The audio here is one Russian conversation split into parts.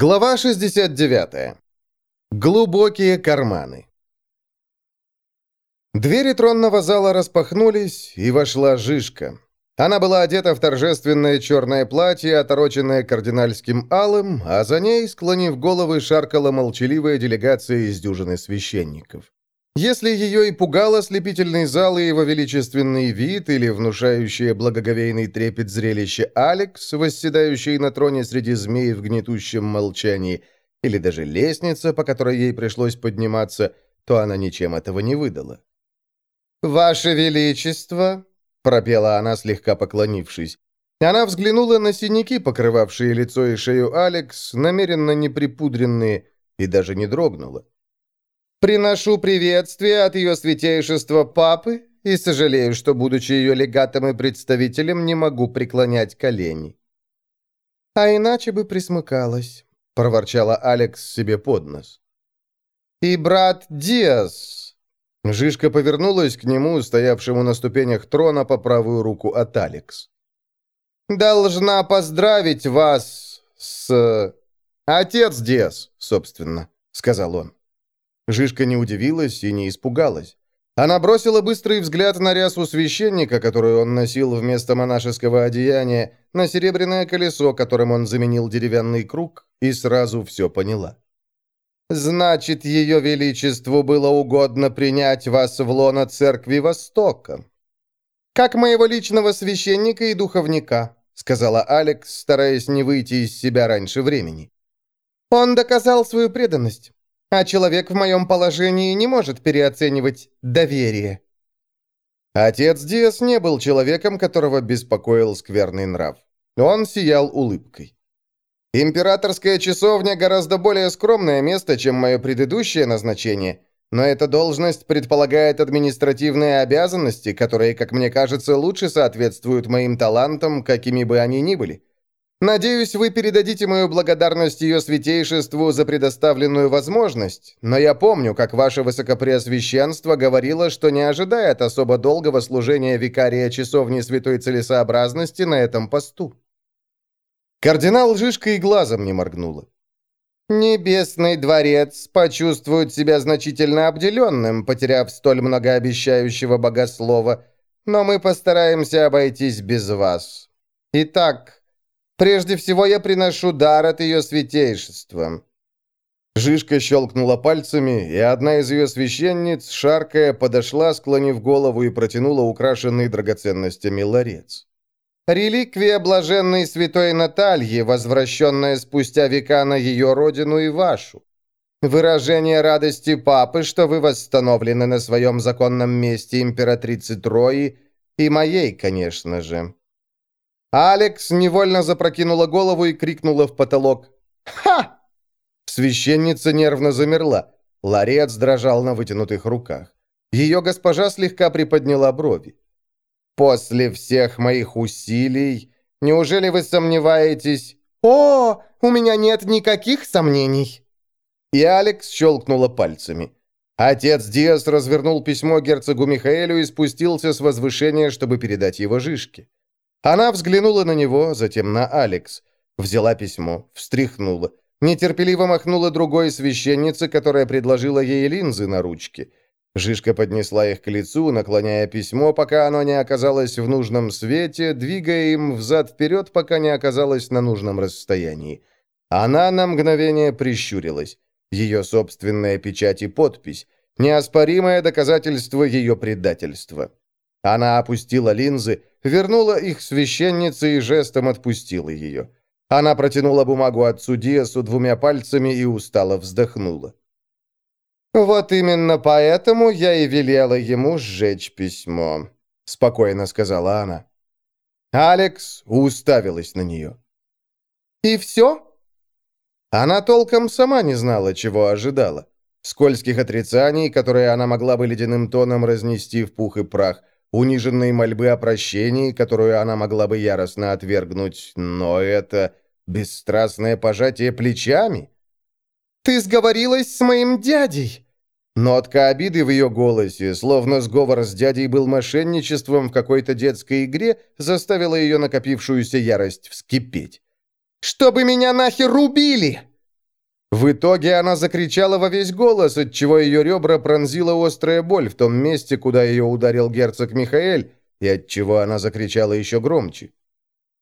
Глава 69. Глубокие карманы. Двери тронного зала распахнулись, и вошла Жишка. Она была одета в торжественное черное платье, отороченное кардинальским алым, а за ней, склонив головы, шаркала молчаливая делегация из дюжины священников. Если ее и пугал ослепительный зал и его величественный вид, или внушающее благоговейный трепет зрелище Алекс, восседающий на троне среди змей в гнетущем молчании, или даже лестница, по которой ей пришлось подниматься, то она ничем этого не выдала. «Ваше Величество!» — пропела она, слегка поклонившись. Она взглянула на синяки, покрывавшие лицо и шею Алекс, намеренно неприпудренные, и даже не дрогнула. Приношу приветствие от ее святейшества Папы и сожалею, что, будучи ее легатом и представителем, не могу преклонять колени». «А иначе бы присмыкалась», — проворчала Алекс себе под нос. «И брат Диас...» Жишка повернулась к нему, стоявшему на ступенях трона по правую руку от Алекс. «Должна поздравить вас с... Отец Диас, собственно», — сказал он. Жишка не удивилась и не испугалась. Она бросила быстрый взгляд на рясу священника, которую он носил вместо монашеского одеяния, на серебряное колесо, которым он заменил деревянный круг, и сразу все поняла. «Значит, ее величеству было угодно принять вас в лоно церкви Востока. Как моего личного священника и духовника», сказала Алекс, стараясь не выйти из себя раньше времени. «Он доказал свою преданность. А человек в моем положении не может переоценивать доверие. Отец Диас не был человеком, которого беспокоил скверный нрав. Он сиял улыбкой. «Императорская часовня гораздо более скромное место, чем мое предыдущее назначение, но эта должность предполагает административные обязанности, которые, как мне кажется, лучше соответствуют моим талантам, какими бы они ни были. Надеюсь, вы передадите мою благодарность ее святейшеству за предоставленную возможность, но я помню, как ваше высокопреосвященство говорило, что не ожидает особо долгого служения викария часовни святой целесообразности на этом посту». Кардинал Жишка и глазом не моргнула. «Небесный дворец почувствует себя значительно обделенным, потеряв столь многообещающего богослова, но мы постараемся обойтись без вас. Итак, Прежде всего я приношу дар от ее святейшества». Жишка щелкнула пальцами, и одна из ее священниц, шаркая, подошла, склонив голову и протянула украшенный драгоценностями ларец. «Реликвия блаженной святой Натальи, возвращенная спустя века на ее родину и вашу. Выражение радости папы, что вы восстановлены на своем законном месте императрицы Трои, и моей, конечно же. Алекс невольно запрокинула голову и крикнула в потолок. «Ха!» Священница нервно замерла. Ларец дрожал на вытянутых руках. Ее госпожа слегка приподняла брови. «После всех моих усилий, неужели вы сомневаетесь?» «О, у меня нет никаких сомнений!» И Алекс щелкнула пальцами. Отец Диас развернул письмо герцогу Михаэлю и спустился с возвышения, чтобы передать его Жишке. Она взглянула на него, затем на Алекс. Взяла письмо, встряхнула. Нетерпеливо махнула другой священнице, которая предложила ей линзы на ручке. Жишка поднесла их к лицу, наклоняя письмо, пока оно не оказалось в нужном свете, двигая им взад-вперед, пока не оказалось на нужном расстоянии. Она на мгновение прищурилась. Ее собственная печать и подпись. Неоспоримое доказательство ее предательства. Она опустила линзы, вернула их священнице и жестом отпустила ее. Она протянула бумагу отцу Диасу двумя пальцами и устало вздохнула. «Вот именно поэтому я и велела ему сжечь письмо», — спокойно сказала она. Алекс уставилась на нее. «И все?» Она толком сама не знала, чего ожидала. Скользких отрицаний, которые она могла бы ледяным тоном разнести в пух и прах, униженной мольбы о прощении, которую она могла бы яростно отвергнуть, но это бесстрастное пожатие плечами. «Ты сговорилась с моим дядей!» Нотка обиды в ее голосе, словно сговор с дядей был мошенничеством в какой-то детской игре, заставила ее накопившуюся ярость вскипеть. «Чтобы меня нахер убили!» В итоге она закричала во весь голос, отчего ее ребра пронзила острая боль в том месте, куда ее ударил герцог Михаэль, и отчего она закричала еще громче.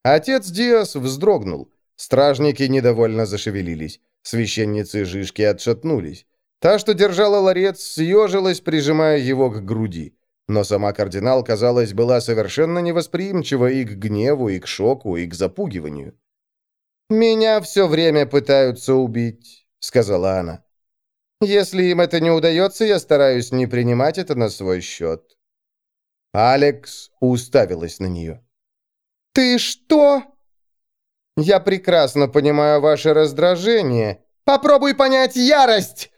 Отец Диас вздрогнул. Стражники недовольно зашевелились. Священницы Жишки отшатнулись. Та, что держала ларец, съежилась, прижимая его к груди. Но сама кардинал, казалось, была совершенно невосприимчива и к гневу, и к шоку, и к запугиванию. «Меня все время пытаются убить», — сказала она. «Если им это не удается, я стараюсь не принимать это на свой счет». Алекс уставилась на нее. «Ты что?» «Я прекрасно понимаю ваше раздражение. Попробуй понять ярость!»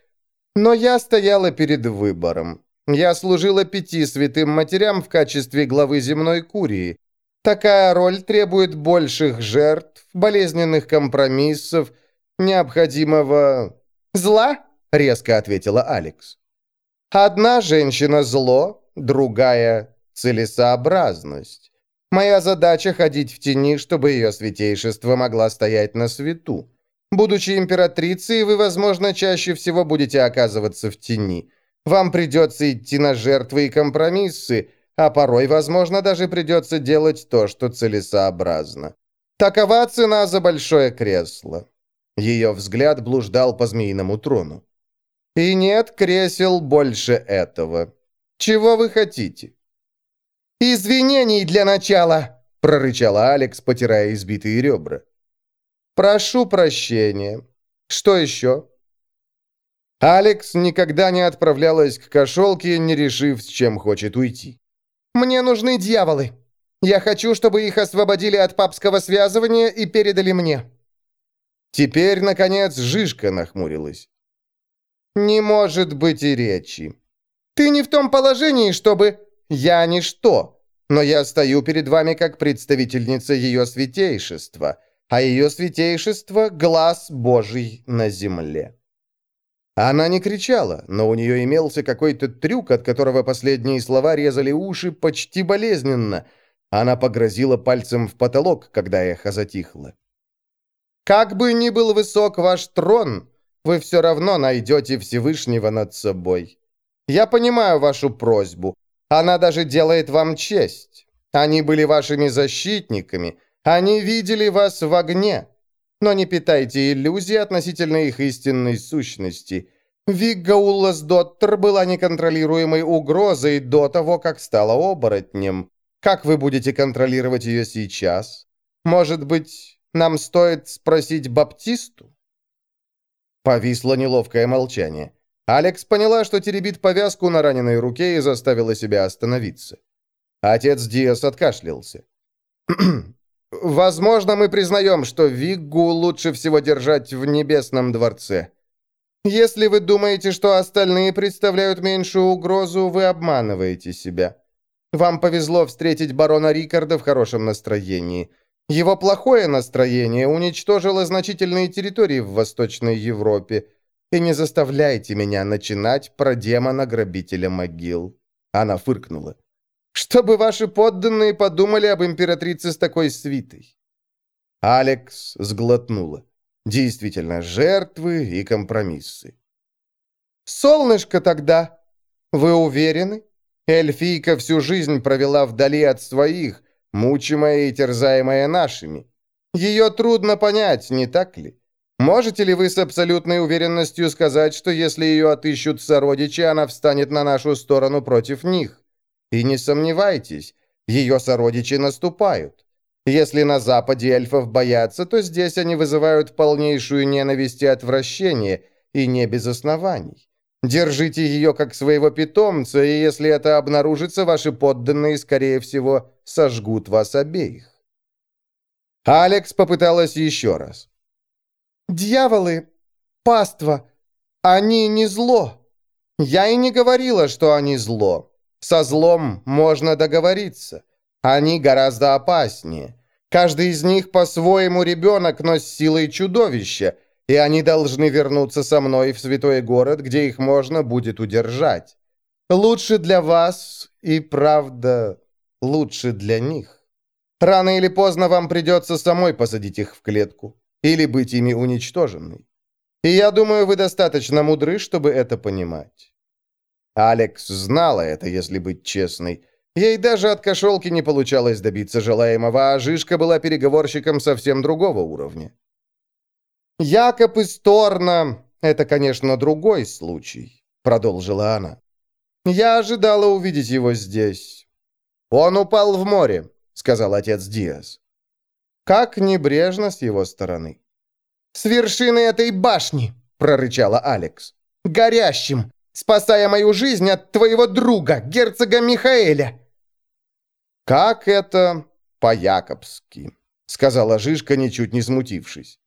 Но я стояла перед выбором. Я служила пяти святым матерям в качестве главы земной курии. Такая роль требует больших жертв, болезненных компромиссов, необходимого... «Зла?» — резко ответила Алекс. «Одна женщина — зло, другая — целесообразность. Моя задача — ходить в тени, чтобы ее святейшество могла стоять на свету. Будучи императрицей, вы, возможно, чаще всего будете оказываться в тени». Вам придется идти на жертвы и компромиссы, а порой, возможно, даже придется делать то, что целесообразно. Такова цена за большое кресло». Ее взгляд блуждал по змеиному трону. «И нет кресел больше этого. Чего вы хотите?» «Извинений для начала!» — прорычала Алекс, потирая избитые ребра. «Прошу прощения. Что еще?» Алекс никогда не отправлялась к кошелке, не решив, с чем хочет уйти. «Мне нужны дьяволы. Я хочу, чтобы их освободили от папского связывания и передали мне». Теперь, наконец, Жишка нахмурилась. «Не может быть и речи. Ты не в том положении, чтобы...» «Я ничто, но я стою перед вами как представительница ее святейшества, а ее святейшество — глаз Божий на земле». Она не кричала, но у нее имелся какой-то трюк, от которого последние слова резали уши почти болезненно. Она погрозила пальцем в потолок, когда эхо затихло. «Как бы ни был высок ваш трон, вы все равно найдете Всевышнего над собой. Я понимаю вашу просьбу. Она даже делает вам честь. Они были вашими защитниками. Они видели вас в огне. Но не питайте иллюзий относительно их истинной сущности. Вигга Улласдоттер была неконтролируемой угрозой до того, как стала оборотнем. Как вы будете контролировать ее сейчас? Может быть, нам стоит спросить Баптисту?» Повисло неловкое молчание. Алекс поняла, что теребит повязку на раненой руке и заставила себя остановиться. Отец Диас откашлялся. Возможно, мы признаем, что Виггу лучше всего держать в Небесном дворце. Если вы думаете, что остальные представляют меньшую угрозу, вы обманываете себя. Вам повезло встретить барона Рикарда в хорошем настроении. Его плохое настроение уничтожило значительные территории в Восточной Европе. И не заставляйте меня начинать про демона-грабителя могил». Она фыркнула чтобы ваши подданные подумали об императрице с такой свитой». Алекс сглотнула. Действительно, жертвы и компромиссы. «Солнышко тогда! Вы уверены? Эльфийка всю жизнь провела вдали от своих, мучимая и терзаемая нашими. Ее трудно понять, не так ли? Можете ли вы с абсолютной уверенностью сказать, что если ее отыщут сородичи, она встанет на нашу сторону против них? И не сомневайтесь, ее сородичи наступают. Если на Западе эльфов боятся, то здесь они вызывают полнейшую ненависть и отвращение, и не без оснований. Держите ее как своего питомца, и если это обнаружится, ваши подданные, скорее всего, сожгут вас обеих. Алекс попыталась еще раз. «Дьяволы, паства, они не зло. Я и не говорила, что они зло. Со злом можно договориться. Они гораздо опаснее. Каждый из них по-своему ребенок, но с силой чудовища, и они должны вернуться со мной в святой город, где их можно будет удержать. Лучше для вас и, правда, лучше для них. Рано или поздно вам придется самой посадить их в клетку или быть ими уничтоженной. И я думаю, вы достаточно мудры, чтобы это понимать. Алекс знала это, если быть честной. Ей даже от кошелки не получалось добиться желаемого, а Жишка была переговорщиком совсем другого уровня. «Якоб из Торна — это, конечно, другой случай», — продолжила она. «Я ожидала увидеть его здесь». «Он упал в море», — сказал отец Диас. Как небрежно с его стороны. «С вершины этой башни!» — прорычала Алекс. «Горящим! Спасая мою жизнь от твоего друга, герцога Михаэля!» «Как это по-якобски?» — сказала Жишка, ничуть не смутившись.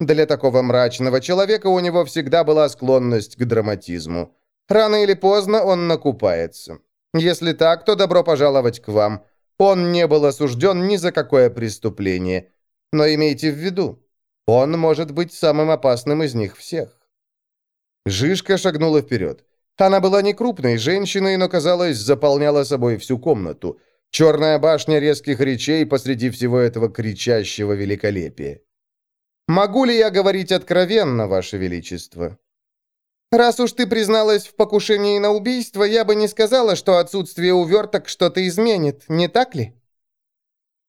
Для такого мрачного человека у него всегда была склонность к драматизму. Рано или поздно он накупается. Если так, то добро пожаловать к вам. Он не был осужден ни за какое преступление. Но имейте в виду, он может быть самым опасным из них всех. Жишка шагнула вперед. Она была не крупной женщиной, но, казалось, заполняла собой всю комнату. Черная башня резких речей посреди всего этого кричащего великолепия. «Могу ли я говорить откровенно, Ваше Величество?» «Раз уж ты призналась в покушении на убийство, я бы не сказала, что отсутствие уверток что-то изменит, не так ли?»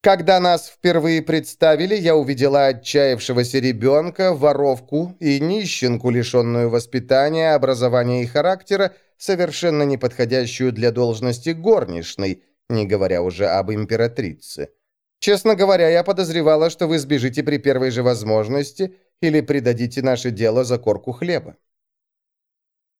Когда нас впервые представили, я увидела отчаявшегося ребенка, воровку и нищенку, лишенную воспитания, образования и характера, совершенно неподходящую для должности горничной, не говоря уже об императрице. Честно говоря, я подозревала, что вы сбежите при первой же возможности или предадите наше дело за корку хлеба.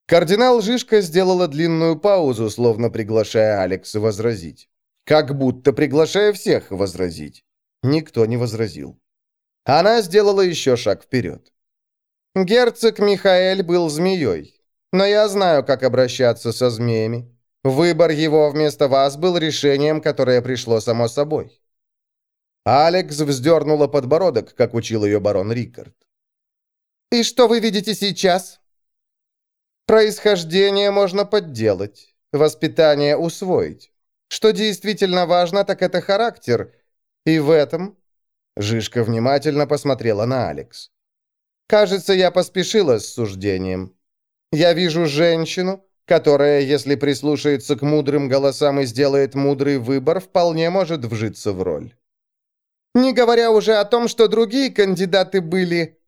Кардинал Жишка сделала длинную паузу, словно приглашая Алекса возразить. Как будто приглашая всех возразить. Никто не возразил. Она сделала еще шаг вперед. Герцог Михаэль был змеей. Но я знаю, как обращаться со змеями. Выбор его вместо вас был решением, которое пришло само собой. Алекс вздернула подбородок, как учил ее барон Рикард. «И что вы видите сейчас?» «Происхождение можно подделать, воспитание усвоить. Что действительно важно, так это характер. И в этом...» Жишка внимательно посмотрела на Алекс. «Кажется, я поспешила с суждением. Я вижу женщину, которая, если прислушается к мудрым голосам и сделает мудрый выбор, вполне может вжиться в роль. Не говоря уже о том, что другие кандидаты были...»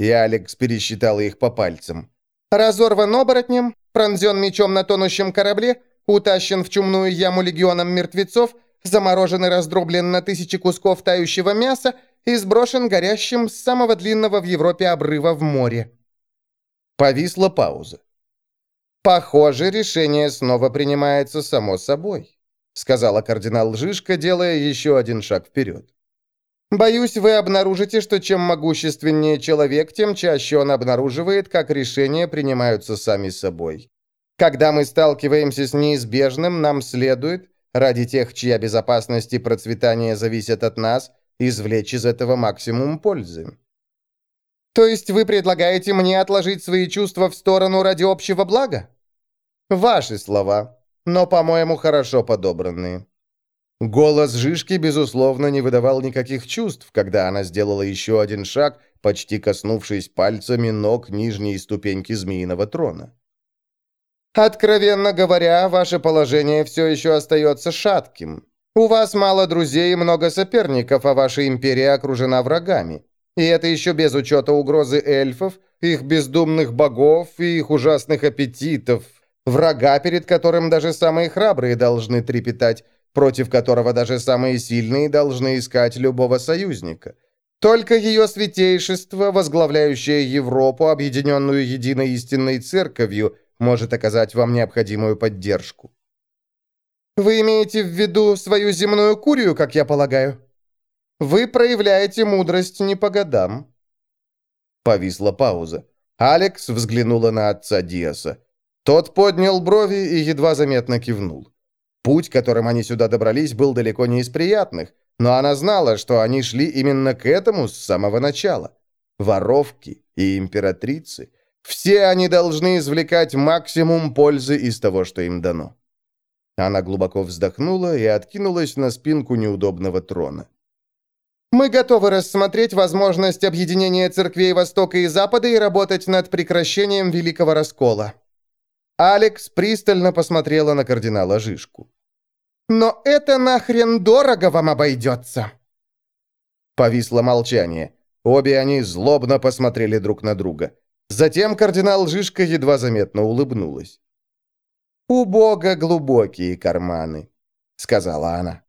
И Алекс пересчитала их по пальцам. «Разорван оборотнем, пронзен мечом на тонущем корабле, утащен в чумную яму легионом мертвецов, заморожен и раздроблен на тысячи кусков тающего мяса и сброшен горящим с самого длинного в Европе обрыва в море. Повисла пауза. «Похоже, решение снова принимается само собой», сказала кардинал Жишка, делая еще один шаг вперед. «Боюсь, вы обнаружите, что чем могущественнее человек, тем чаще он обнаруживает, как решения принимаются сами собой. Когда мы сталкиваемся с неизбежным, нам следует, ради тех, чья безопасность и процветание зависят от нас, извлечь из этого максимум пользы. То есть вы предлагаете мне отложить свои чувства в сторону ради общего блага? Ваши слова, но, по-моему, хорошо подобранные. Голос Жишки, безусловно, не выдавал никаких чувств, когда она сделала еще один шаг, почти коснувшись пальцами ног нижней ступеньки змеиного трона. Откровенно говоря, ваше положение все еще остается шатким. У вас мало друзей и много соперников, а ваша империя окружена врагами. И это еще без учета угрозы эльфов, их бездумных богов и их ужасных аппетитов. Врага, перед которым даже самые храбрые должны трепетать, против которого даже самые сильные должны искать любого союзника. Только ее святейшество, возглавляющее Европу, объединенную единой истинной церковью – может оказать вам необходимую поддержку. Вы имеете в виду свою земную курию, как я полагаю? Вы проявляете мудрость не по годам. Повисла пауза. Алекс взглянула на отца Диаса. Тот поднял брови и едва заметно кивнул. Путь, которым они сюда добрались, был далеко не из приятных, но она знала, что они шли именно к этому с самого начала. Воровки и императрицы — все они должны извлекать максимум пользы из того, что им дано. Она глубоко вздохнула и откинулась на спинку неудобного трона. Мы готовы рассмотреть возможность объединения церквей Востока и Запада и работать над прекращением Великого Раскола». Алекс пристально посмотрела на кардинала Жишку. «Но это нахрен дорого вам обойдется!» Повисло молчание. Обе они злобно посмотрели друг на друга. Затем кардинал Жишка едва заметно улыбнулась. «У Бога глубокие карманы», — сказала она.